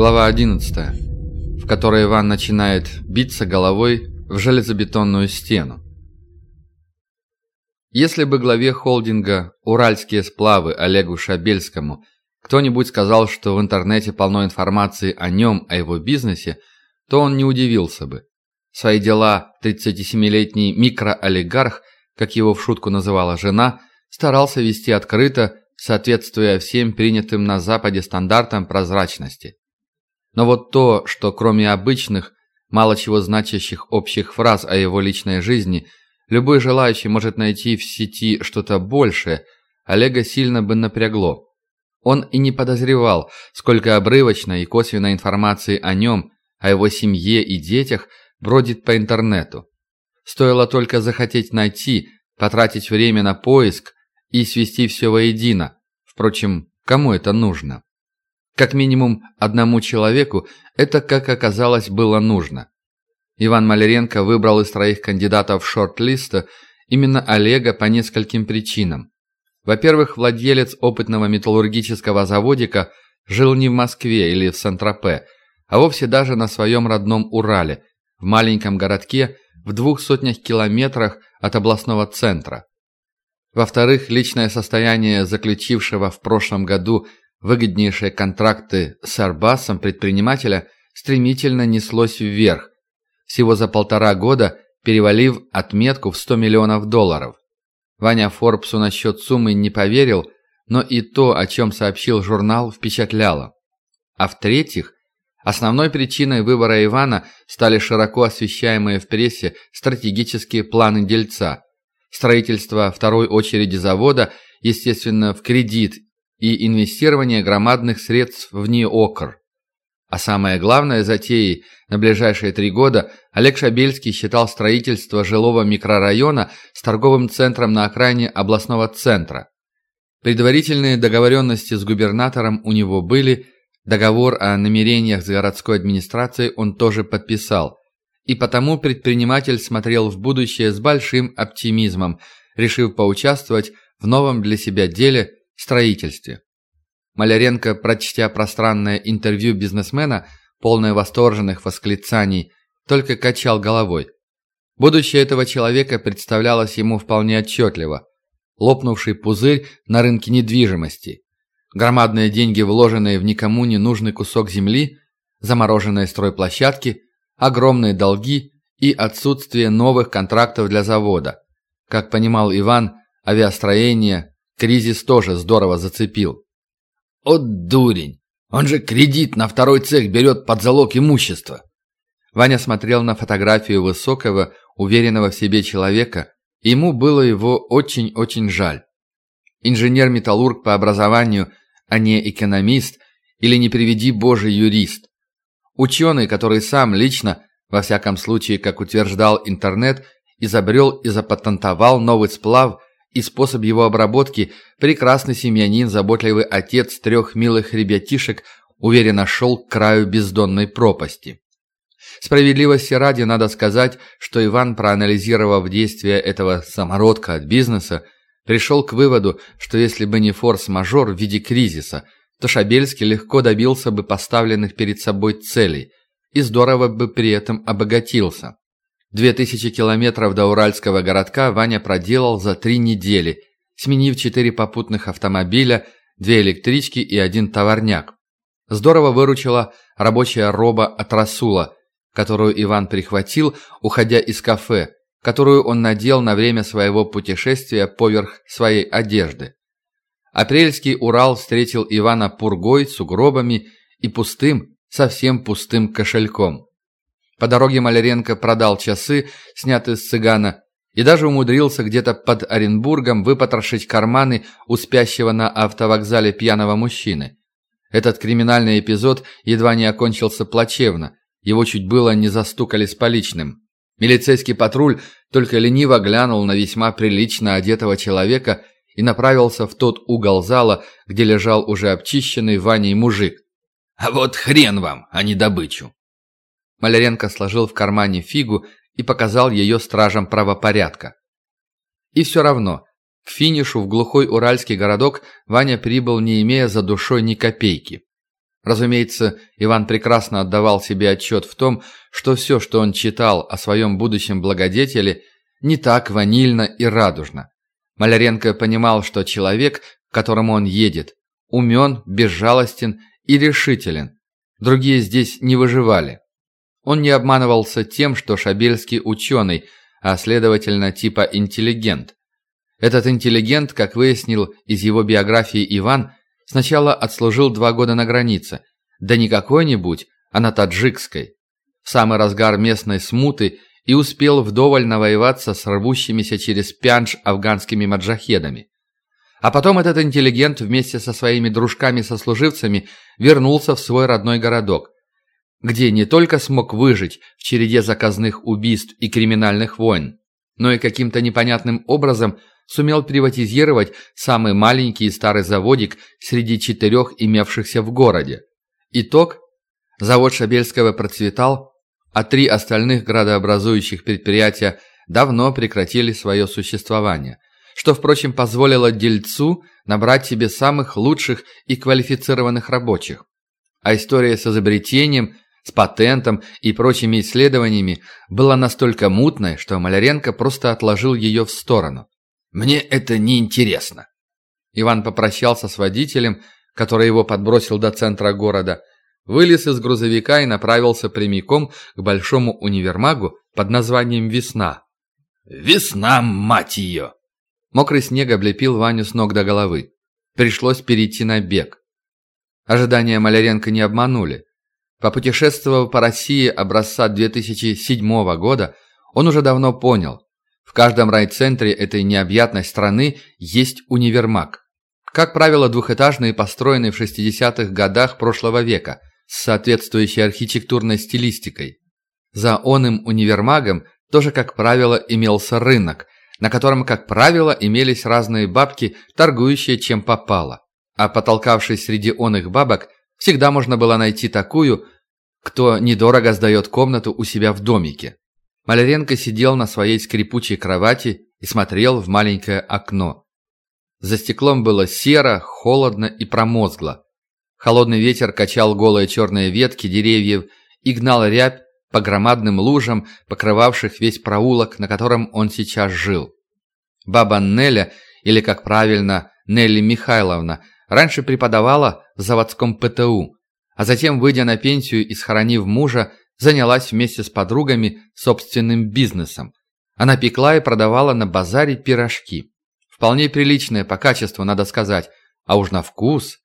Глава 11, в которой Иван начинает биться головой в железобетонную стену. Если бы главе холдинга «Уральские сплавы» Олегу Шабельскому кто-нибудь сказал, что в интернете полно информации о нем, о его бизнесе, то он не удивился бы. Свои дела 37-летний микроолигарх, как его в шутку называла жена, старался вести открыто, соответствуя всем принятым на Западе стандартам прозрачности. Но вот то, что кроме обычных, мало чего значащих общих фраз о его личной жизни, любой желающий может найти в сети что-то большее, Олега сильно бы напрягло. Он и не подозревал, сколько обрывочной и косвенной информации о нем, о его семье и детях бродит по интернету. Стоило только захотеть найти, потратить время на поиск и свести все воедино. Впрочем, кому это нужно? Как минимум одному человеку это, как оказалось, было нужно. Иван Маляренко выбрал из троих кандидатов шорт-листа именно Олега по нескольким причинам. Во-первых, владелец опытного металлургического заводика жил не в Москве или в Сан-Тропе, а вовсе даже на своем родном Урале, в маленьком городке в двух сотнях километрах от областного центра. Во-вторых, личное состояние заключившего в прошлом году выгоднейшие контракты с Арбасом предпринимателя стремительно неслось вверх, всего за полтора года перевалив отметку в 100 миллионов долларов. Ваня Форбсу насчет суммы не поверил, но и то, о чем сообщил журнал, впечатляло. А в-третьих, основной причиной выбора Ивана стали широко освещаемые в прессе стратегические планы дельца. Строительство второй очереди завода, естественно, в кредит и инвестирование громадных средств в НИОКР. А самое главное затеей на ближайшие три года Олег Шабельский считал строительство жилого микрорайона с торговым центром на окраине областного центра. Предварительные договоренности с губернатором у него были, договор о намерениях с городской администрацией он тоже подписал. И потому предприниматель смотрел в будущее с большим оптимизмом, решив поучаствовать в новом для себя деле – строительстве. Маляренко, прочтя пространное интервью бизнесмена, полное восторженных восклицаний, только качал головой. Будущее этого человека представлялось ему вполне отчетливо. Лопнувший пузырь на рынке недвижимости, громадные деньги, вложенные в никому не нужный кусок земли, замороженные стройплощадки, огромные долги и отсутствие новых контрактов для завода. Как понимал Иван, авиастроение, кризис тоже здорово зацепил. «От дурень! Он же кредит на второй цех берет под залог имущества!» Ваня смотрел на фотографию высокого, уверенного в себе человека, ему было его очень-очень жаль. Инженер-металлург по образованию, а не экономист или, не приведи боже, юрист. Ученый, который сам лично, во всяком случае, как утверждал интернет, изобрел и запатентовал новый сплав – и способ его обработки прекрасный семьянин, заботливый отец трех милых ребятишек уверенно шел к краю бездонной пропасти. Справедливости ради надо сказать, что Иван, проанализировав действия этого самородка от бизнеса, пришел к выводу, что если бы не форс-мажор в виде кризиса, то Шабельский легко добился бы поставленных перед собой целей и здорово бы при этом обогатился. Две тысячи километров до уральского городка Ваня проделал за три недели, сменив четыре попутных автомобиля, две электрички и один товарняк. Здорово выручила рабочая роба от Расула, которую Иван прихватил, уходя из кафе, которую он надел на время своего путешествия поверх своей одежды. Апрельский Урал встретил Ивана пургой, сугробами и пустым, совсем пустым кошельком. По дороге Маляренко продал часы, снятые с цыгана, и даже умудрился где-то под Оренбургом выпотрошить карманы у спящего на автовокзале пьяного мужчины. Этот криминальный эпизод едва не окончился плачевно, его чуть было не застукали с поличным. Милицейский патруль только лениво глянул на весьма прилично одетого человека и направился в тот угол зала, где лежал уже обчищенный Ваней мужик. «А вот хрен вам, а не добычу!» Маляренко сложил в кармане фигу и показал ее стражам правопорядка. И все равно, к финишу в глухой уральский городок Ваня прибыл, не имея за душой ни копейки. Разумеется, Иван прекрасно отдавал себе отчет в том, что все, что он читал о своем будущем благодетеле, не так ванильно и радужно. Маляренко понимал, что человек, к которому он едет, умен, безжалостен и решителен. Другие здесь не выживали. Он не обманывался тем, что Шабельский ученый, а следовательно типа интеллигент. Этот интеллигент, как выяснил из его биографии Иван, сначала отслужил два года на границе, да не какой-нибудь, а на таджикской. В самый разгар местной смуты и успел вдоволь навоеваться с рвущимися через пянж афганскими маджахедами. А потом этот интеллигент вместе со своими дружками-сослуживцами вернулся в свой родной городок, где не только смог выжить в череде заказных убийств и криминальных войн, но и каким-то непонятным образом сумел приватизировать самый маленький и старый заводик среди четырех имевшихся в городе. Итог – завод Шабельского процветал, а три остальных градообразующих предприятия давно прекратили свое существование, что, впрочем, позволило дельцу набрать себе самых лучших и квалифицированных рабочих. А история с изобретением, с патентом и прочими исследованиями была настолько мутной, что Маляренко просто отложил ее в сторону. «Мне это не интересно. Иван попрощался с водителем, который его подбросил до центра города, вылез из грузовика и направился прямиком к большому универмагу под названием «Весна». «Весна, мать ее!» Мокрый снег облепил Ваню с ног до головы. Пришлось перейти на бег. Ожидания Маляренко не обманули. Попутешествовав по России образца 2007 года, он уже давно понял, в каждом райцентре этой необъятной страны есть универмаг. Как правило, двухэтажные, построенные в 60-х годах прошлого века, с соответствующей архитектурной стилистикой. За оным универмагом тоже, как правило, имелся рынок, на котором, как правило, имелись разные бабки, торгующие чем попало. А потолкавшись среди оных бабок, всегда можно было найти такую, кто недорого сдает комнату у себя в домике. Маляренко сидел на своей скрипучей кровати и смотрел в маленькое окно. За стеклом было серо, холодно и промозгло. Холодный ветер качал голые черные ветки деревьев и гнал рябь по громадным лужам, покрывавших весь проулок, на котором он сейчас жил. Баба Неля, или, как правильно, Нелли Михайловна, раньше преподавала в заводском ПТУ, а затем, выйдя на пенсию и схоронив мужа, занялась вместе с подругами собственным бизнесом. Она пекла и продавала на базаре пирожки. Вполне приличные по качеству, надо сказать, а уж на вкус.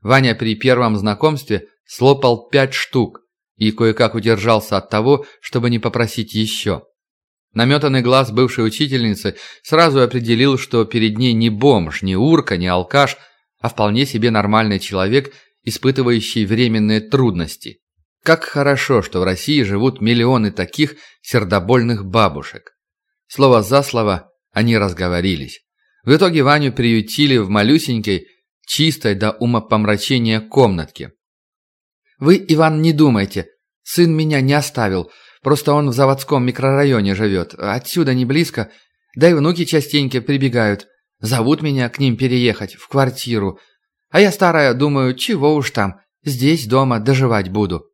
Ваня при первом знакомстве слопал пять штук и кое-как удержался от того, чтобы не попросить еще. Наметанный глаз бывшей учительницы сразу определил, что перед ней не бомж, не урка, не алкаш, а вполне себе нормальный человек, испытывающий временные трудности. Как хорошо, что в России живут миллионы таких сердобольных бабушек. Слово за слово они разговорились. В итоге Ваню приютили в малюсенькой, чистой до умопомрачения комнатке. «Вы, Иван, не думайте. Сын меня не оставил. Просто он в заводском микрорайоне живет. Отсюда не близко. Да и внуки частенько прибегают. Зовут меня к ним переехать, в квартиру. А я старая, думаю, чего уж там. Здесь дома доживать буду».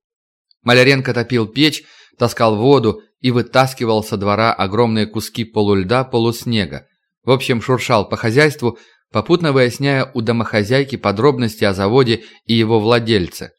Маляренко топил печь, таскал воду и вытаскивал со двора огромные куски полульда, полуснега. В общем, шуршал по хозяйству, попутно выясняя у домохозяйки подробности о заводе и его владельце.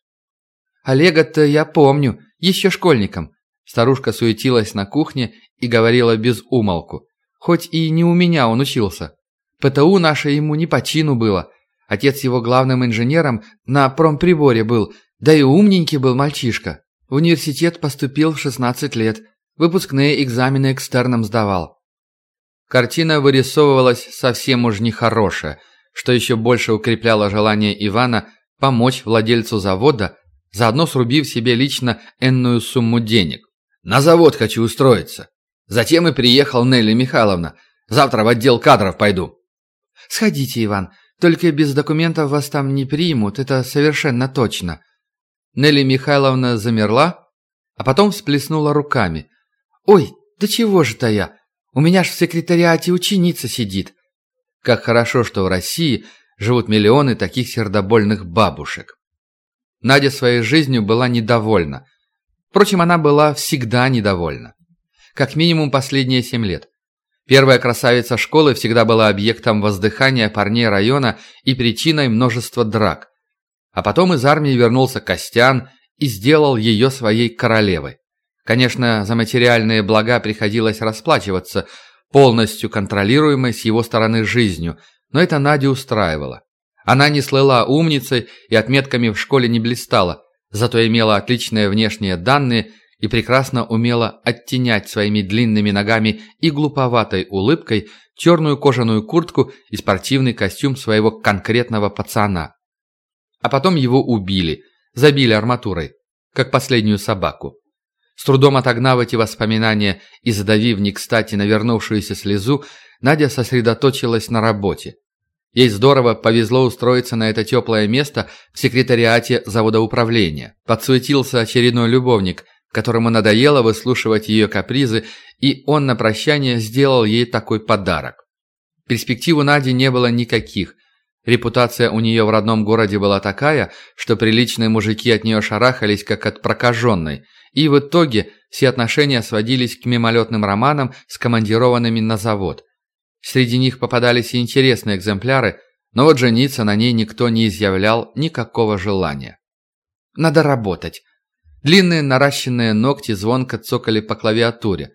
«Олега-то я помню, еще школьником». Старушка суетилась на кухне и говорила без умолку. «Хоть и не у меня он учился. ПТУ наше ему не по чину было. Отец его главным инженером на промприборе был, да и умненький был мальчишка. В университет поступил в 16 лет. Выпускные экзамены экстерном сдавал. Картина вырисовывалась совсем уж нехорошая, что еще больше укрепляло желание Ивана помочь владельцу завода, заодно срубив себе лично энную сумму денег. «На завод хочу устроиться. Затем и приехал Нелли Михайловна. Завтра в отдел кадров пойду». «Сходите, Иван. Только без документов вас там не примут, это совершенно точно», Нелли Михайловна замерла, а потом всплеснула руками. «Ой, да чего же-то я? У меня ж в секретариате ученица сидит». Как хорошо, что в России живут миллионы таких сердобольных бабушек. Надя своей жизнью была недовольна. Впрочем, она была всегда недовольна. Как минимум последние семь лет. Первая красавица школы всегда была объектом воздыхания парней района и причиной множества драк. А потом из армии вернулся Костян и сделал ее своей королевой. Конечно, за материальные блага приходилось расплачиваться, полностью контролируемой с его стороны жизнью, но это Надю устраивало. Она не слыла умницей и отметками в школе не блистала, зато имела отличные внешние данные и прекрасно умела оттенять своими длинными ногами и глуповатой улыбкой черную кожаную куртку и спортивный костюм своего конкретного пацана. А потом его убили, забили арматурой, как последнюю собаку. С трудом отогнав эти воспоминания и задавив не кстати навернувшуюся слезу, Надя сосредоточилась на работе. Ей здорово повезло устроиться на это теплое место в секретариате завода управления. Подсуетился очередной любовник, которому надоело выслушивать ее капризы, и он на прощание сделал ей такой подарок. Перспектив у Нади не было никаких. Репутация у нее в родном городе была такая, что приличные мужики от нее шарахались, как от прокаженной, и в итоге все отношения сводились к мимолетным романам с командированными на завод. Среди них попадались и интересные экземпляры, но вот жениться на ней никто не изъявлял никакого желания. «Надо работать», Длинные наращенные ногти звонко цокали по клавиатуре.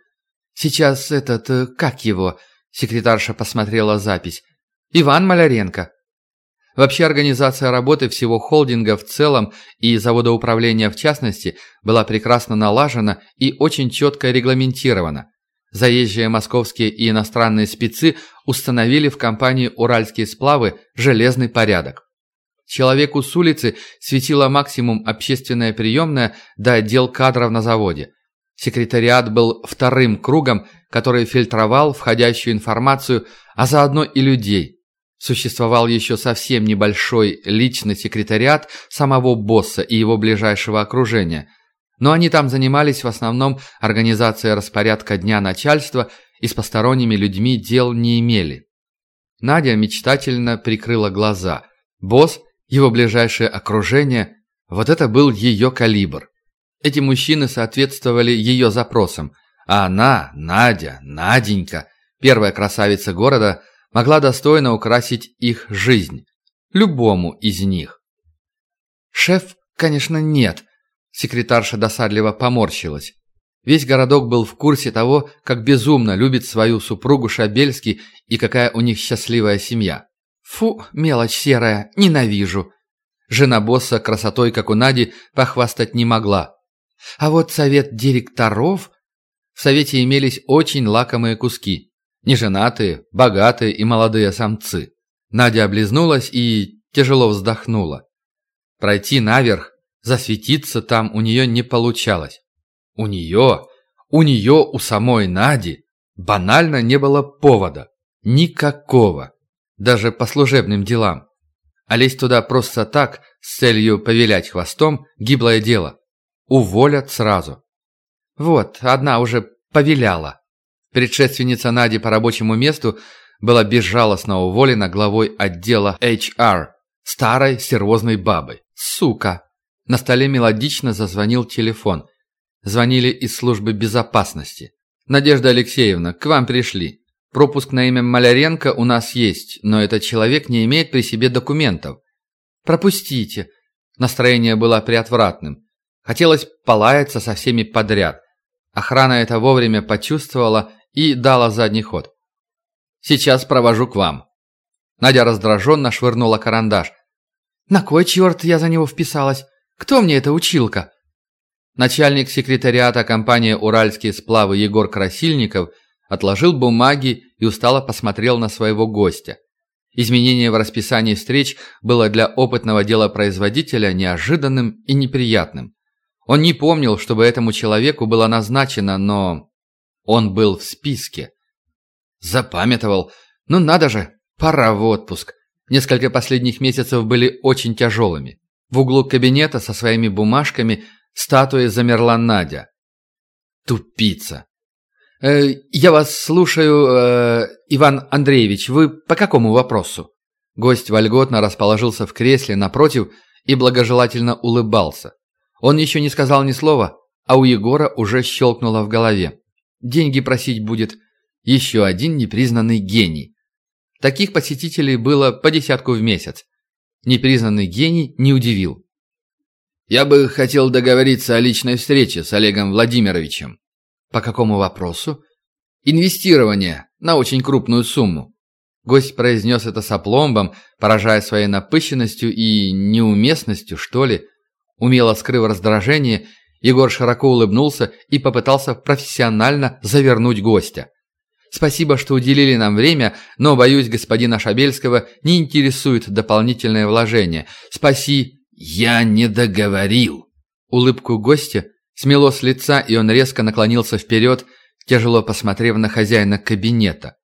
«Сейчас этот... Э, как его?» Секретарша посмотрела запись. «Иван Маляренко». Вообще организация работы всего холдинга в целом и завода управления в частности была прекрасно налажена и очень четко регламентирована. Заезжие московские и иностранные спецы установили в компании «Уральские сплавы» железный порядок. Человеку с улицы светила максимум общественная приемная до отдел кадров на заводе. Секретариат был вторым кругом, который фильтровал входящую информацию, а заодно и людей. Существовал еще совсем небольшой личный секретариат самого босса и его ближайшего окружения. Но они там занимались в основном организацией распорядка дня начальства и с посторонними людьми дел не имели. Надя мечтательно прикрыла глаза. Босс его ближайшее окружение – вот это был ее калибр. Эти мужчины соответствовали ее запросам, а она, Надя, Наденька, первая красавица города, могла достойно украсить их жизнь. Любому из них. «Шеф, конечно, нет», – секретарша досадливо поморщилась. Весь городок был в курсе того, как безумно любит свою супругу Шабельский и какая у них счастливая семья. Фу, мелочь серая, ненавижу. Жена босса красотой, как у Нади, похвастать не могла. А вот совет директоров... В совете имелись очень лакомые куски. Неженатые, богатые и молодые самцы. Надя облизнулась и тяжело вздохнула. Пройти наверх, засветиться там у нее не получалось. У нее, у нее, у самой Нади банально не было повода. Никакого даже по служебным делам. А лезть туда просто так, с целью повилять хвостом, гиблое дело. Уволят сразу. Вот, одна уже повиляла. Предшественница Нади по рабочему месту была безжалостно уволена главой отдела HR, старой стервозной бабой. Сука! На столе мелодично зазвонил телефон. Звонили из службы безопасности. «Надежда Алексеевна, к вам пришли. Пропуск на имя Маляренко у нас есть, но этот человек не имеет при себе документов. Пропустите. Настроение было приотвратным. Хотелось полаяться со всеми подряд. Охрана это вовремя почувствовала и дала задний ход. Сейчас провожу к вам. Надя раздраженно швырнула карандаш. На кой черт я за него вписалась? Кто мне это училка? Начальник секретариата компании «Уральские сплавы» Егор Красильников – отложил бумаги и устало посмотрел на своего гостя. Изменение в расписании встреч было для опытного делопроизводителя неожиданным и неприятным. Он не помнил, чтобы этому человеку было назначено, но он был в списке. Запамятовал. Ну надо же, пора в отпуск. Несколько последних месяцев были очень тяжелыми. В углу кабинета со своими бумажками статуей замерла Надя. Тупица. Э, «Я вас слушаю, э, Иван Андреевич. Вы по какому вопросу?» Гость вольготно расположился в кресле напротив и благожелательно улыбался. Он еще не сказал ни слова, а у Егора уже щелкнуло в голове. Деньги просить будет еще один непризнанный гений. Таких посетителей было по десятку в месяц. Непризнанный гений не удивил. «Я бы хотел договориться о личной встрече с Олегом Владимировичем». «По какому вопросу?» «Инвестирование на очень крупную сумму». Гость произнес это с опломбом, поражая своей напыщенностью и неуместностью, что ли. Умело скрыв раздражение, Егор широко улыбнулся и попытался профессионально завернуть гостя. «Спасибо, что уделили нам время, но, боюсь, господина Шабельского не интересует дополнительное вложение. Спаси...» «Я не договорил!» Улыбку гостя смело с лица, и он резко наклонился вперед, тяжело посмотрев на хозяина кабинета.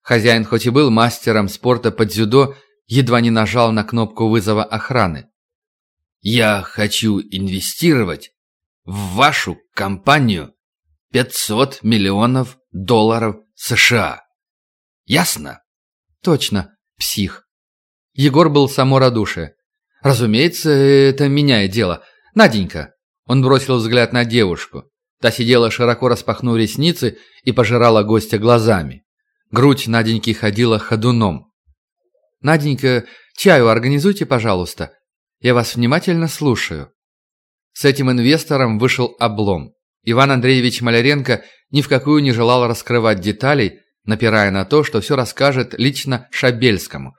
Хозяин, хоть и был мастером спорта под дзюдо, едва не нажал на кнопку вызова охраны. «Я хочу инвестировать в вашу компанию 500 миллионов долларов США. Ясно? Точно, псих. Егор был само радушие. Разумеется, это меняет дело. Наденька. Он бросил взгляд на девушку. Та сидела широко распахнув ресницы и пожирала гостя глазами. Грудь Наденьки ходила ходуном. «Наденька, чаю организуйте, пожалуйста. Я вас внимательно слушаю». С этим инвестором вышел облом. Иван Андреевич Маляренко ни в какую не желал раскрывать деталей, напирая на то, что все расскажет лично Шабельскому.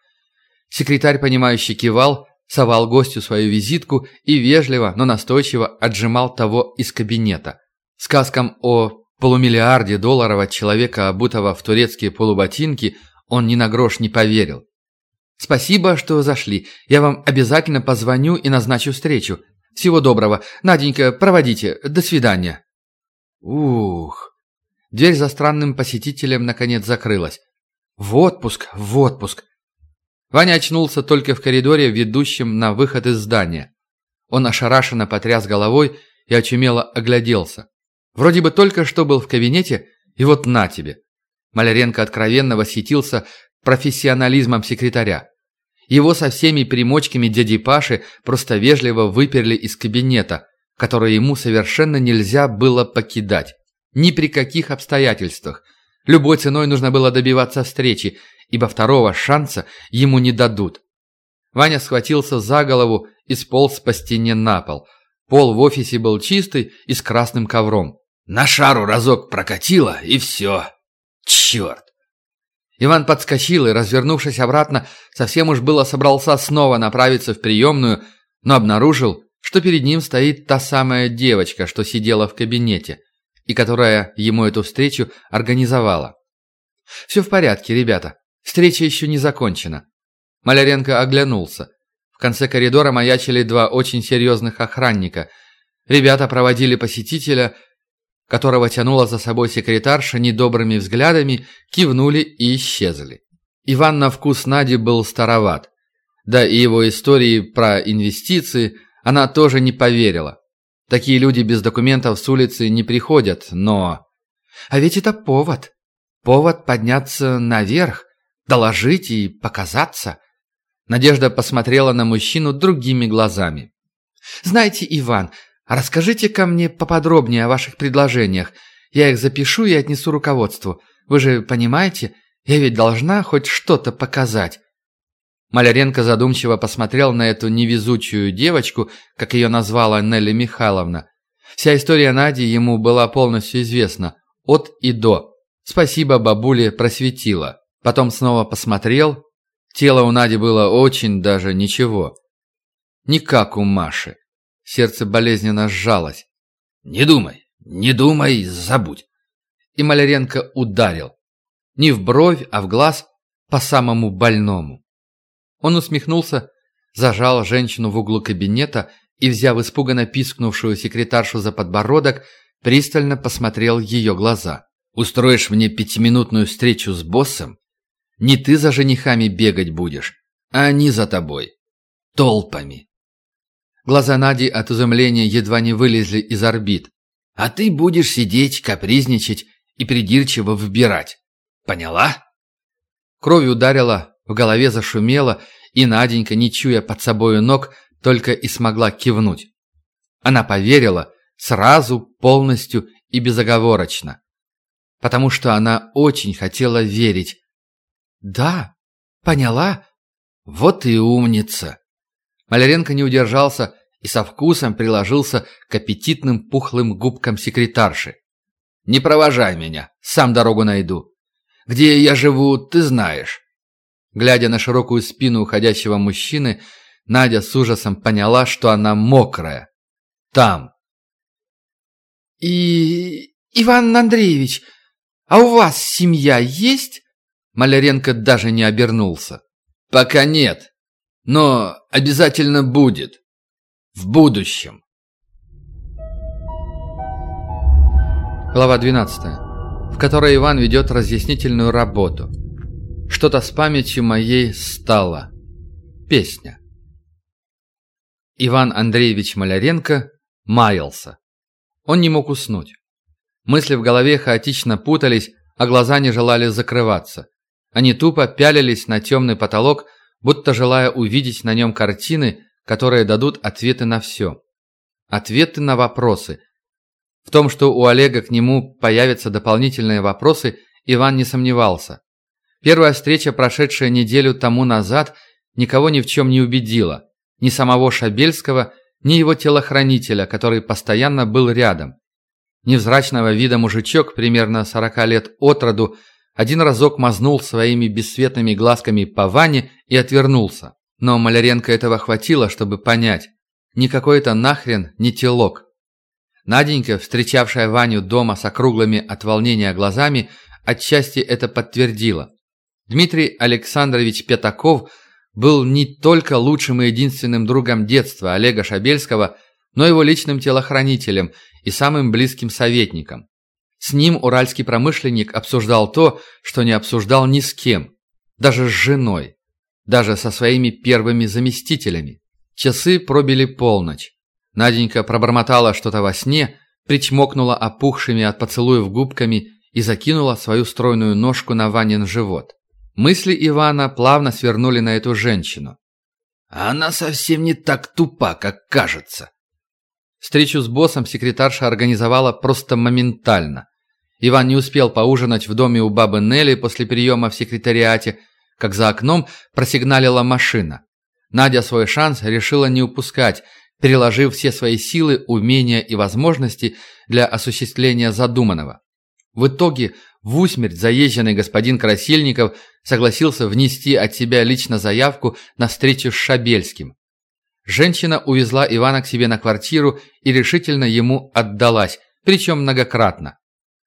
Секретарь, понимающий, кивал, совал гостю свою визитку и вежливо, но настойчиво отжимал того из кабинета. Сказкам о полумиллиарде долларов от человека, обутого в турецкие полуботинки, он ни на грош не поверил. «Спасибо, что зашли. Я вам обязательно позвоню и назначу встречу. Всего доброго. Наденька, проводите. До свидания». Ух. Дверь за странным посетителем наконец закрылась. В отпуск, в отпуск. Ваня очнулся только в коридоре, ведущем на выход из здания. Он ошарашенно потряс головой и очумело огляделся. Вроде бы только что был в кабинете, и вот на тебе. Маляренко откровенно восхитился профессионализмом секретаря. Его со всеми примочками дяди Паши просто вежливо выперли из кабинета, который ему совершенно нельзя было покидать. Ни при каких обстоятельствах. Любой ценой нужно было добиваться встречи, ибо второго шанса ему не дадут. Ваня схватился за голову и сполз по стене на пол. Пол в офисе был чистый и с красным ковром. На шару разок прокатило, и все. Черт! Иван подскочил и, развернувшись обратно, совсем уж было собрался снова направиться в приемную, но обнаружил, что перед ним стоит та самая девочка, что сидела в кабинете, и которая ему эту встречу организовала. «Все в порядке, ребята. Встреча еще не закончена». Маляренко оглянулся. В конце коридора маячили два очень серьезных охранника. Ребята проводили посетителя – которого тянула за собой секретарша недобрыми взглядами, кивнули и исчезли. Иван на вкус Нади был староват. Да и его истории про инвестиции она тоже не поверила. Такие люди без документов с улицы не приходят, но... А ведь это повод. Повод подняться наверх, доложить и показаться. Надежда посмотрела на мужчину другими глазами. «Знаете, Иван, расскажите ко мне поподробнее о ваших предложениях. Я их запишу и отнесу руководству. Вы же понимаете, я ведь должна хоть что-то показать». Маляренко задумчиво посмотрел на эту невезучую девочку, как ее назвала Нелли Михайловна. Вся история Нади ему была полностью известна, от и до. Спасибо бабуле просветила. Потом снова посмотрел. Тело у Нади было очень даже ничего. Не как у Маши. Сердце болезненно сжалось. «Не думай, не думай, забудь!» И Маляренко ударил. Не в бровь, а в глаз, по самому больному. Он усмехнулся, зажал женщину в углу кабинета и, взяв испуганно пискнувшую секретаршу за подбородок, пристально посмотрел ее глаза. «Устроишь мне пятиминутную встречу с боссом? Не ты за женихами бегать будешь, а они за тобой. Толпами. Глаза Нади от изумления едва не вылезли из орбит. «А ты будешь сидеть, капризничать и придирчиво выбирать. Поняла?» Кровь ударила, в голове зашумело, и Наденька, не чуя под собою ног, только и смогла кивнуть. Она поверила сразу, полностью и безоговорочно. Потому что она очень хотела верить. «Да, поняла? Вот и умница!» Маляренко не удержался и со вкусом приложился к аппетитным пухлым губкам секретарши. «Не провожай меня, сам дорогу найду. Где я живу, ты знаешь». Глядя на широкую спину уходящего мужчины, Надя с ужасом поняла, что она мокрая. Там. «И... Иван Андреевич, а у вас семья есть?» Маляренко даже не обернулся. «Пока нет, но обязательно будет. В будущем». Глава 12, в которой Иван ведет разъяснительную работу. Что-то с памятью моей стало. Песня. Иван Андреевич Маляренко маялся. Он не мог уснуть. Мысли в голове хаотично путались, а глаза не желали закрываться. Они тупо пялились на темный потолок, будто желая увидеть на нем картины, которые дадут ответы на все. Ответы на вопросы. В том, что у Олега к нему появятся дополнительные вопросы, Иван не сомневался. Первая встреча, прошедшая неделю тому назад, никого ни в чем не убедила ни самого Шабельского, ни его телохранителя, который постоянно был рядом. Невзрачного вида мужичок, примерно 40 лет от роду, один разок мазнул своими бесцветными глазками по Ване и отвернулся. Но Маляренко этого хватило, чтобы понять. Никакой это нахрен не телок. Наденька, встречавшая Ваню дома с округлыми от волнения глазами, отчасти это подтвердила. Дмитрий Александрович Пятаков – был не только лучшим и единственным другом детства Олега Шабельского, но его личным телохранителем и самым близким советником. С ним уральский промышленник обсуждал то, что не обсуждал ни с кем, даже с женой, даже со своими первыми заместителями. Часы пробили полночь. Наденька пробормотала что-то во сне, причмокнула опухшими от поцелуев губками и закинула свою стройную ножку на Ванин живот. Мысли Ивана плавно свернули на эту женщину. Она совсем не так тупа, как кажется. Встречу с боссом секретарша организовала просто моментально. Иван не успел поужинать в доме у бабы Нелли после приема в секретариате, как за окном просигналила машина. Надя свой шанс решила не упускать, переложив все свои силы, умения и возможности для осуществления задуманного. В итоге в усмерть заезженный господин Красильников согласился внести от себя лично заявку на встречу с Шабельским. Женщина увезла Ивана к себе на квартиру и решительно ему отдалась, причем многократно.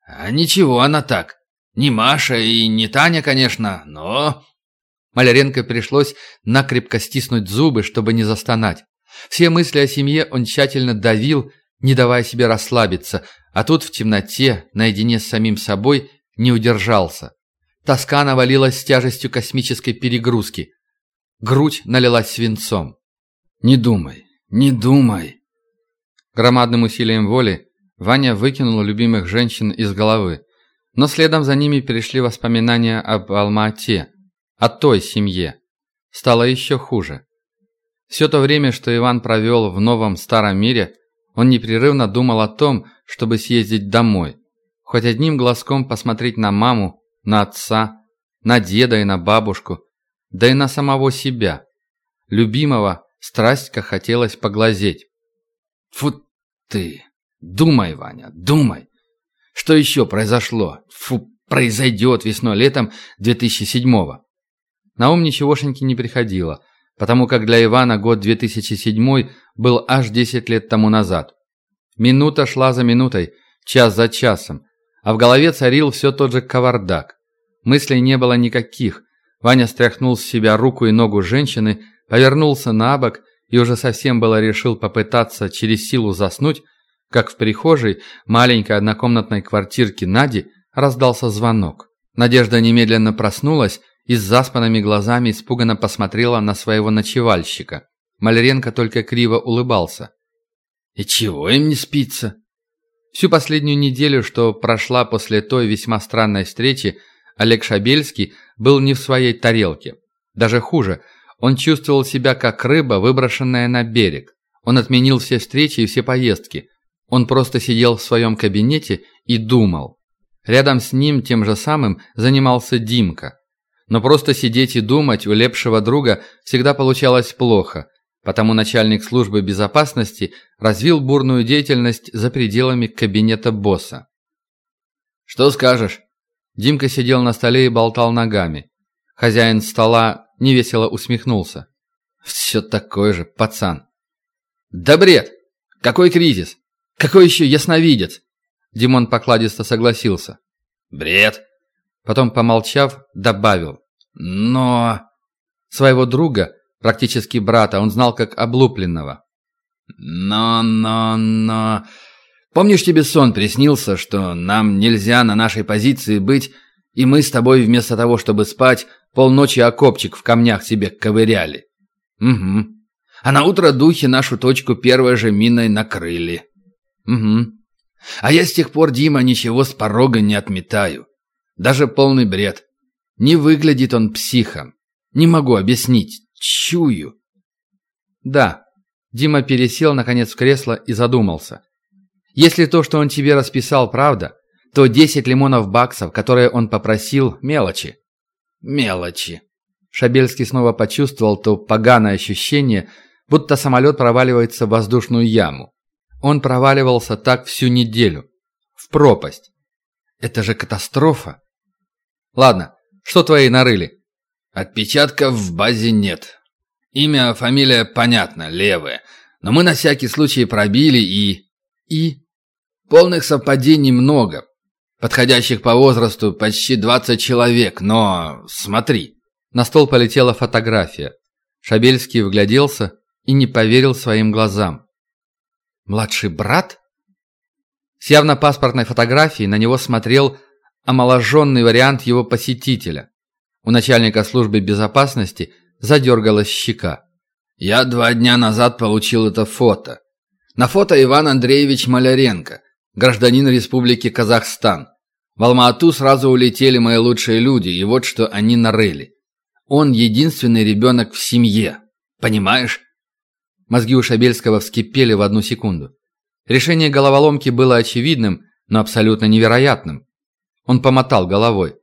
«А ничего она так. Не Маша и не Таня, конечно, но...» Маляренко пришлось накрепко стиснуть зубы, чтобы не застонать. Все мысли о семье он тщательно давил, не давая себе расслабиться, а тут в темноте, наедине с самим собой, не удержался. Тоска навалилась с тяжестью космической перегрузки. Грудь налилась свинцом. «Не думай, не думай!» Громадным усилием воли Ваня выкинул любимых женщин из головы, но следом за ними перешли воспоминания об Алма-Ате, о той семье. Стало еще хуже. Все то время, что Иван провел в новом старом мире, он непрерывно думал о том, чтобы съездить домой, хоть одним глазком посмотреть на маму, на отца, на деда и на бабушку, да и на самого себя. Любимого страсть как хотелось поглазеть. Фу ты! Думай, Ваня, думай! Что еще произошло? Фу, произойдет весной-летом 2007-го. На ум ничегошеньки не приходило, потому как для Ивана год 2007 был аж 10 лет тому назад. Минута шла за минутой, час за часом, а в голове царил все тот же кавардак. Мыслей не было никаких. Ваня стряхнул с себя руку и ногу женщины, повернулся на бок и уже совсем было решил попытаться через силу заснуть, как в прихожей маленькой однокомнатной квартирки Нади раздался звонок. Надежда немедленно проснулась и с заспанными глазами испуганно посмотрела на своего ночевальщика. Маляренко только криво улыбался. «И чего им не спится?» Всю последнюю неделю, что прошла после той весьма странной встречи, Олег Шабельский был не в своей тарелке. Даже хуже, Он чувствовал себя как рыба, выброшенная на берег. Он отменил все встречи и все поездки. Он просто сидел в своем кабинете и думал. Рядом с ним тем же самым занимался Димка. Но просто сидеть и думать у лепшего друга всегда получалось плохо, потому начальник службы безопасности развил бурную деятельность за пределами кабинета босса. «Что скажешь?» Димка сидел на столе и болтал ногами. Хозяин стола невесело усмехнулся. «Все такой же, пацан». «Да бред! Какой кризис? Какой еще ясновидец?» Димон покладисто согласился. «Бред!» Потом, помолчав, добавил. «Но...» Своего друга, практически брата, он знал как облупленного. «Но, но, но...» Помнишь, тебе сон приснился, что нам нельзя на нашей позиции быть, и мы с тобой вместо того, чтобы спать, полночи окопчик в камнях себе ковыряли? Угу. А на утро духи нашу точку первой же миной накрыли. Угу. А я с тех пор, Дима, ничего с порога не отметаю. Даже полный бред. Не выглядит он психом. Не могу объяснить. Чую. Да. Дима пересел, наконец, в кресло и задумался. Если то, что он тебе расписал, правда, то 10 лимонов баксов, которые он попросил, мелочи. Мелочи. Шабельский снова почувствовал то поганое ощущение, будто самолет проваливается в воздушную яму. Он проваливался так всю неделю. В пропасть. Это же катастрофа. Ладно, что твои нарыли? Отпечатков в базе нет. Имя, фамилия понятно, левые. Но мы на всякий случай пробили и... И... Полных совпадений много. Подходящих по возрасту почти 20 человек, но... Смотри. На стол полетела фотография. Шабельский вгляделся и не поверил своим глазам. Младший брат? С явно паспортной фотографией на него смотрел омоложенный вариант его посетителя. У начальника службы безопасности задергалась щека. «Я два дня назад получил это фото. На фото Иван Андреевич Маляренко, гражданин Республики Казахстан. В Алма-Ату сразу улетели мои лучшие люди, и вот что они нарыли. Он единственный ребенок в семье. Понимаешь? Мозги у Шабельского вскипели в одну секунду. Решение головоломки было очевидным, но абсолютно невероятным. Он помотал головой.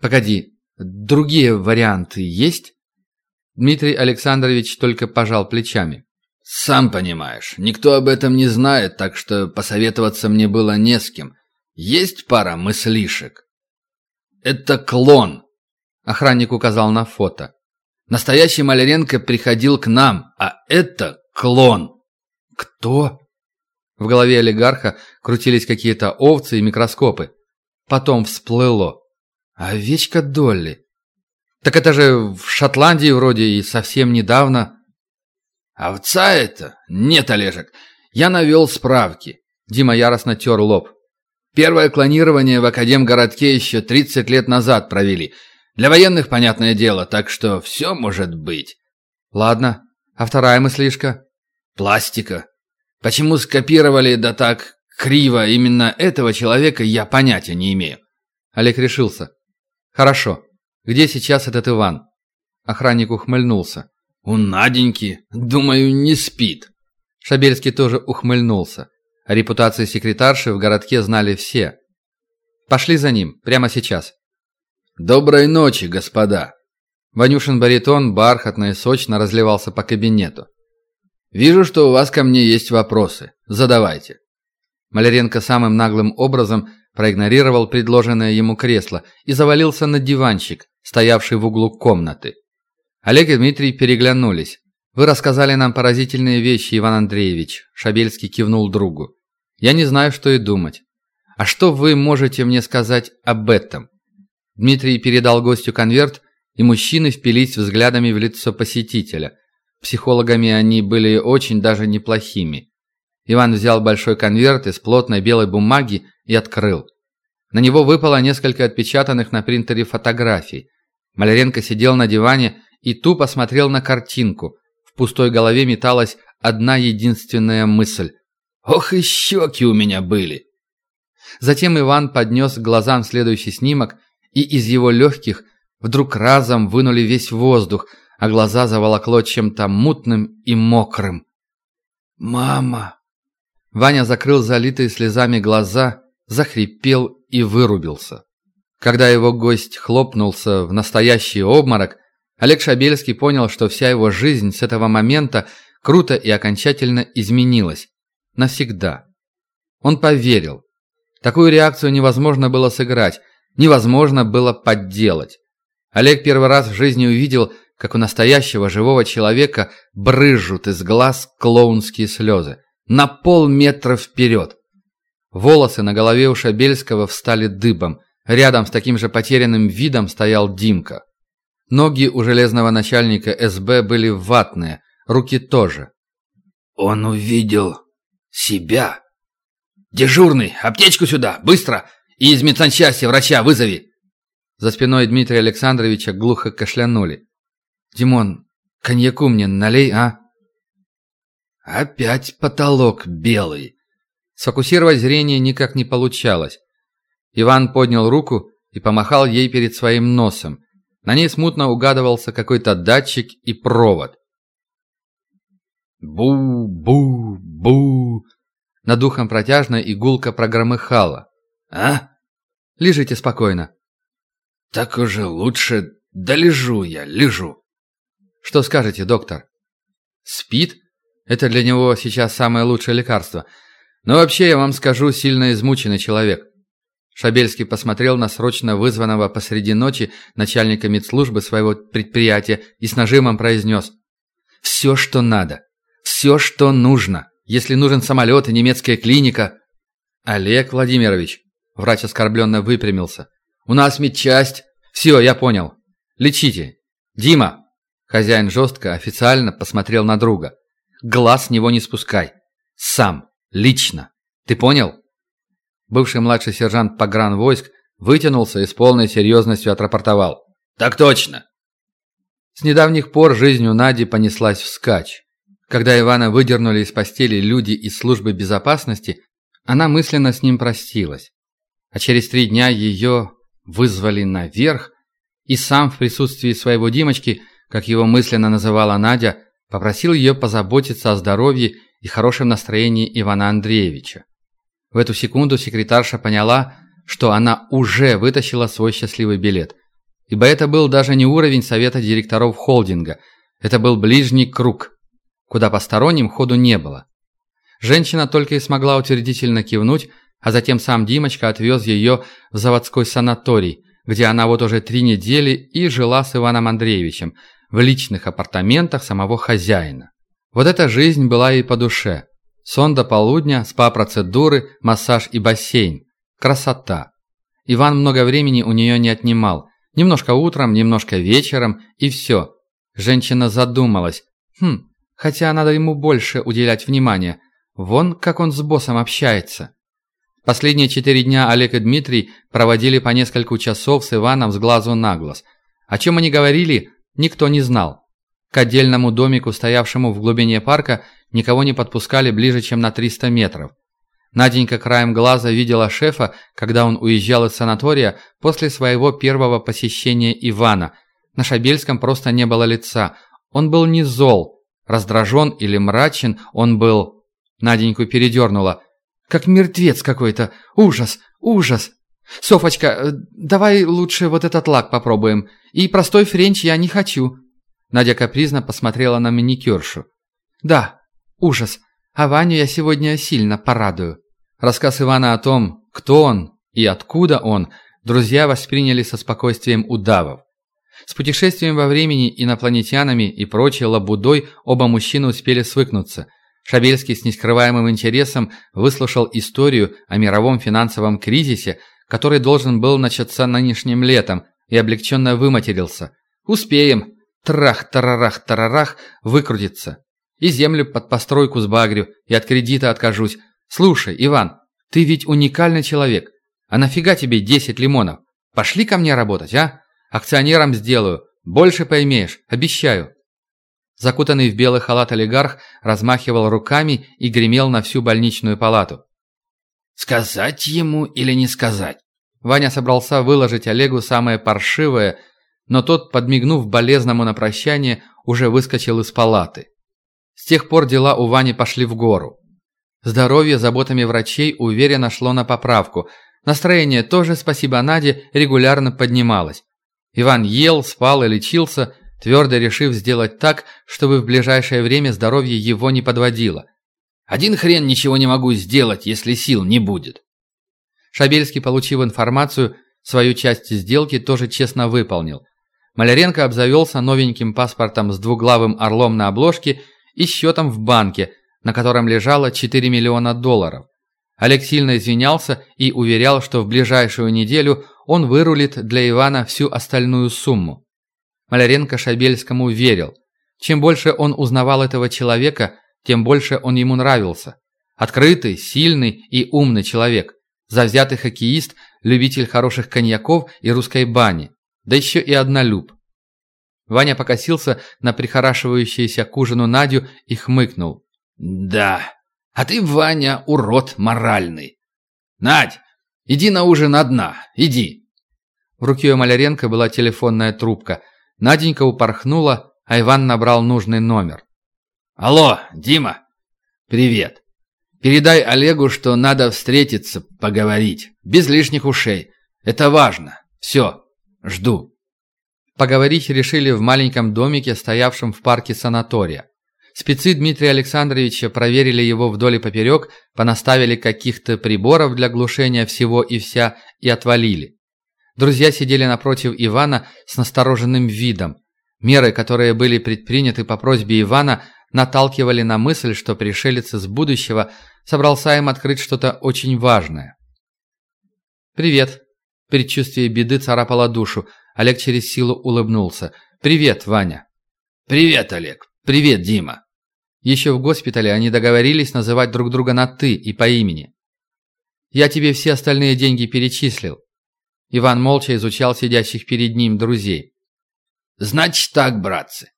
«Погоди, другие варианты есть?» Дмитрий Александрович только пожал плечами. «Сам понимаешь, никто об этом не знает, так что посоветоваться мне было не с кем. Есть пара мыслишек». «Это клон», — охранник указал на фото. «Настоящий Маляренко приходил к нам, а это клон». «Кто?» В голове олигарха крутились какие-то овцы и микроскопы. Потом всплыло. «Овечка Долли». «Так это же в Шотландии вроде и совсем недавно...» «Овца это? Нет, Олежек. Я навел справки». Дима яростно тер лоб. «Первое клонирование в Академгородке еще 30 лет назад провели. Для военных, понятное дело, так что все может быть». «Ладно. А вторая мыслишка?» «Пластика. Почему скопировали да так криво именно этого человека, я понятия не имею». Олег решился. «Хорошо. Где сейчас этот Иван?» Охранник ухмыльнулся. «У Наденьки, думаю, не спит». Шабельский тоже ухмыльнулся. О репутации секретарши в городке знали все. «Пошли за ним, прямо сейчас». «Доброй ночи, господа!» Ванюшин баритон бархатно и сочно разливался по кабинету. «Вижу, что у вас ко мне есть вопросы. Задавайте». Маляренко самым наглым образом проигнорировал предложенное ему кресло и завалился на диванчик, стоявший в углу комнаты. Олег и Дмитрий переглянулись. «Вы рассказали нам поразительные вещи, Иван Андреевич», – Шабельский кивнул другу. «Я не знаю, что и думать. А что вы можете мне сказать об этом?» Дмитрий передал гостю конверт, и мужчины впились взглядами в лицо посетителя. Психологами они были очень даже неплохими. Иван взял большой конверт из плотной белой бумаги и открыл. На него выпало несколько отпечатанных на принтере фотографий. Маляренко сидел на диване и тупо смотрел на картинку. В пустой голове металась одна единственная мысль. «Ох и щеки у меня были!» Затем Иван поднес к глазам следующий снимок, и из его легких вдруг разом вынули весь воздух, а глаза заволокло чем-то мутным и мокрым. «Мама!» Ваня закрыл залитые слезами глаза, захрипел и вырубился. Когда его гость хлопнулся в настоящий обморок, Олег Шабельский понял, что вся его жизнь с этого момента круто и окончательно изменилась. Навсегда. Он поверил. Такую реакцию невозможно было сыграть, невозможно было подделать. Олег первый раз в жизни увидел, как у настоящего живого человека брызжут из глаз клоунские слезы. На полметра вперед. Волосы на голове у Шабельского встали дыбом. Рядом с таким же потерянным видом стоял Димка. Ноги у железного начальника СБ были ватные, руки тоже. «Он увидел себя!» «Дежурный, аптечку сюда, быстро! И из медсанчасти врача вызови!» За спиной Дмитрия Александровича глухо кашлянули. «Димон, коньяку мне налей, а?» «Опять потолок белый!» Сфокусировать зрение никак не получалось. Иван поднял руку и помахал ей перед своим носом. На ней смутно угадывался какой-то датчик и провод. «Бу-бу-бу!» Над ухом протяжно игулка прогромыхала. «А?» «Лежите спокойно». «Так уже лучше. Да лежу я, лежу». «Что скажете, доктор?» «Спит? Это для него сейчас самое лучшее лекарство. Но вообще, я вам скажу, сильно измученный человек». Шабельский посмотрел на срочно вызванного посреди ночи начальника медслужбы своего предприятия и с нажимом произнес «Все, что надо. Все, что нужно». Если нужен самолет и немецкая клиника...» «Олег Владимирович», — врач оскорбленно выпрямился, — «у нас медчасть. Все, я понял. Лечите. Дима!» Хозяин жестко, официально посмотрел на друга. «Глаз с него не спускай. Сам. Лично. Ты понял?» Бывший младший сержант погранвойск вытянулся и с полной серьезностью отрапортовал. «Так точно!» С недавних пор жизнь у Нади понеслась вскачь. Когда Ивана выдернули из постели люди из службы безопасности, она мысленно с ним простилась. А через три дня ее вызвали наверх, и сам в присутствии своего Димочки, как его мысленно называла Надя, попросил ее позаботиться о здоровье и хорошем настроении Ивана Андреевича. В эту секунду секретарша поняла, что она уже вытащила свой счастливый билет. Ибо это был даже не уровень совета директоров холдинга, это был ближний круг – куда посторонним ходу не было. Женщина только и смогла утвердительно кивнуть, а затем сам Димочка отвез ее в заводской санаторий, где она вот уже три недели и жила с Иваном Андреевичем в личных апартаментах самого хозяина. Вот эта жизнь была ей по душе. Сон до полудня, спа-процедуры, массаж и бассейн. Красота. Иван много времени у нее не отнимал. Немножко утром, немножко вечером и все. Женщина задумалась. Хм, Хотя надо ему больше уделять внимания. Вон, как он с боссом общается. Последние четыре дня Олег и Дмитрий проводили по несколько часов с Иваном с глазу на глаз. О чем они говорили, никто не знал. К отдельному домику, стоявшему в глубине парка, никого не подпускали ближе, чем на 300 метров. Наденька краем глаза видела шефа, когда он уезжал из санатория после своего первого посещения Ивана. На Шабельском просто не было лица. Он был не зол, Раздражен или мрачен он был. Наденьку передернула. «Как мертвец какой-то! Ужас! Ужас!» «Софочка, э, давай лучше вот этот лак попробуем. И простой френч я не хочу». Надя капризно посмотрела на маникюршу. «Да, ужас. А Ваню я сегодня сильно порадую». Рассказ Ивана о том, кто он и откуда он, друзья восприняли со спокойствием удавов. С путешествием во времени, инопланетянами и прочей лабудой оба мужчины успели свыкнуться. Шабельский с нескрываемым интересом выслушал историю о мировом финансовом кризисе, который должен был начаться нынешним летом, и облегченно выматерился. «Успеем!» Трах-тарарах-тарарах выкрутиться. И землю под постройку сбагрю, и от кредита откажусь. Слушай, Иван, ты ведь уникальный человек. А нафига тебе 10 лимонов? Пошли ко мне работать, а? Акционером сделаю. Больше поймешь, обещаю». Закутанный в белый халат олигарх размахивал руками и гремел на всю больничную палату. «Сказать ему или не сказать?» Ваня собрался выложить Олегу самое паршивое, но тот, подмигнув болезному на прощание, уже выскочил из палаты. С тех пор дела у Вани пошли в гору. Здоровье заботами врачей уверенно шло на поправку. Настроение тоже, спасибо Наде, регулярно поднималось. Иван ел, спал и лечился, твердо решив сделать так, чтобы в ближайшее время здоровье его не подводило. «Один хрен ничего не могу сделать, если сил не будет». Шабельский, получив информацию, свою часть сделки тоже честно выполнил. Маляренко обзавелся новеньким паспортом с двуглавым орлом на обложке и счетом в банке, на котором лежало 4 миллиона долларов. Олег сильно извинялся и уверял, что в ближайшую неделю он вырулит для Ивана всю остальную сумму. Маляренко Шабельскому верил. Чем больше он узнавал этого человека, тем больше он ему нравился. Открытый, сильный и умный человек. Завзятый хоккеист, любитель хороших коньяков и русской бани. Да еще и однолюб. Ваня покосился на прихорашивающуюся к ужину Надю и хмыкнул. «Да, а ты, Ваня, урод моральный. Надь, иди на ужин одна, иди». В руке у Маляренко была телефонная трубка. Наденька упорхнула, а Иван набрал нужный номер. «Алло, Дима!» «Привет. Передай Олегу, что надо встретиться, поговорить. Без лишних ушей. Это важно. Все, жду». Поговорить решили в маленьком домике, стоявшем в парке санатория. Спецы Дмитрия Александровича проверили его вдоль и поперек, понаставили каких-то приборов для глушения всего и вся и отвалили. Друзья сидели напротив Ивана с настороженным видом. Меры, которые были предприняты по просьбе Ивана, наталкивали на мысль, что пришелец из будущего собрался им открыть что-то очень важное. «Привет!» Предчувствие беды царапало душу. Олег через силу улыбнулся. «Привет, Ваня!» «Привет, Олег! Привет, Дима!» Еще в госпитале они договорились называть друг друга на «ты» и по имени. «Я тебе все остальные деньги перечислил». Иван молча изучал сидящих перед ним друзей. «Значит так, братцы.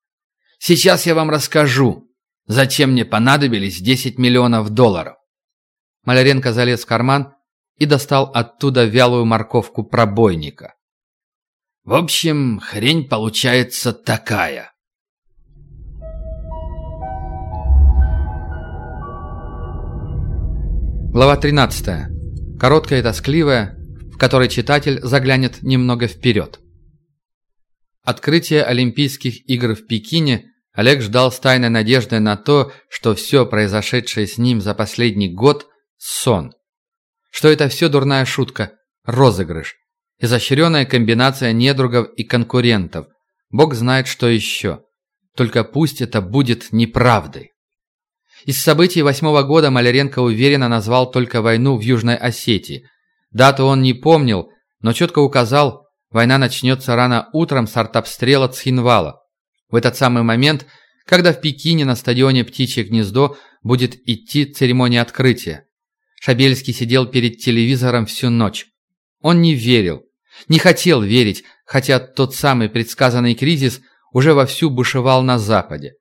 Сейчас я вам расскажу, зачем мне понадобились 10 миллионов долларов». Маляренко залез в карман и достал оттуда вялую морковку пробойника. «В общем, хрень получается такая». Глава 13. Короткая и тоскливая, в которой читатель заглянет немного вперед. Открытие Олимпийских игр в Пекине Олег ждал с тайной надеждой на то, что все произошедшее с ним за последний год – сон. Что это все дурная шутка, розыгрыш, изощренная комбинация недругов и конкурентов. Бог знает, что еще. Только пусть это будет неправдой. Из событий восьмого года Маляренко уверенно назвал только войну в Южной Осетии. Дату он не помнил, но четко указал, война начнется рано утром с артобстрела Цхинвала. В этот самый момент, когда в Пекине на стадионе «Птичье гнездо» будет идти церемония открытия. Шабельский сидел перед телевизором всю ночь. Он не верил, не хотел верить, хотя тот самый предсказанный кризис уже вовсю бушевал на Западе.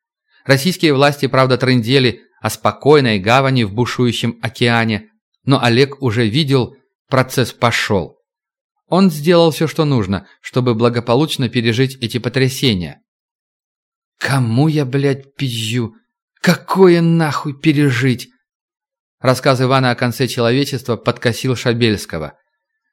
Российские власти, правда, трындели о спокойной гавани в бушующем океане, но Олег уже видел, процесс пошел. Он сделал все, что нужно, чтобы благополучно пережить эти потрясения. «Кому я, блядь, пизжу? Какое нахуй пережить?» Рассказ Ивана о конце человечества подкосил Шабельского.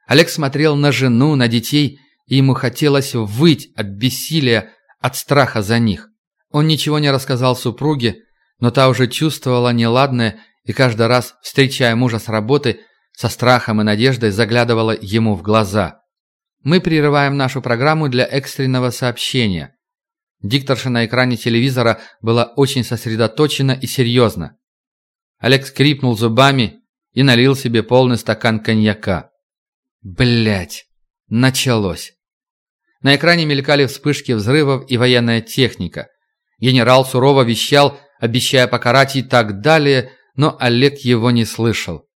Олег смотрел на жену, на детей, и ему хотелось выть от бессилия, от страха за них. Он ничего не рассказал супруге, но та уже чувствовала неладное и каждый раз, встречая мужа с работы, со страхом и надеждой заглядывала ему в глаза. Мы прерываем нашу программу для экстренного сообщения. Дикторша на экране телевизора была очень сосредоточена и серьезна. Олег скрипнул зубами и налил себе полный стакан коньяка. Блять, началось. На экране мелькали вспышки взрывов и военная техника. Генерал сурово вещал обещая покарать и так далее, но Олег его не слышал.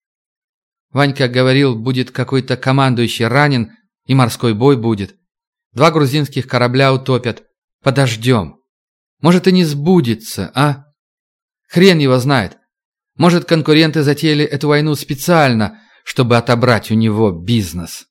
Ванька говорил, будет какой-то командующий ранен, и морской бой будет. Два грузинских корабля утопят. Подождем. Может и не сбудется, а? Хрен его знает. Может, конкуренты затеяли эту войну специально, чтобы отобрать у него бизнес.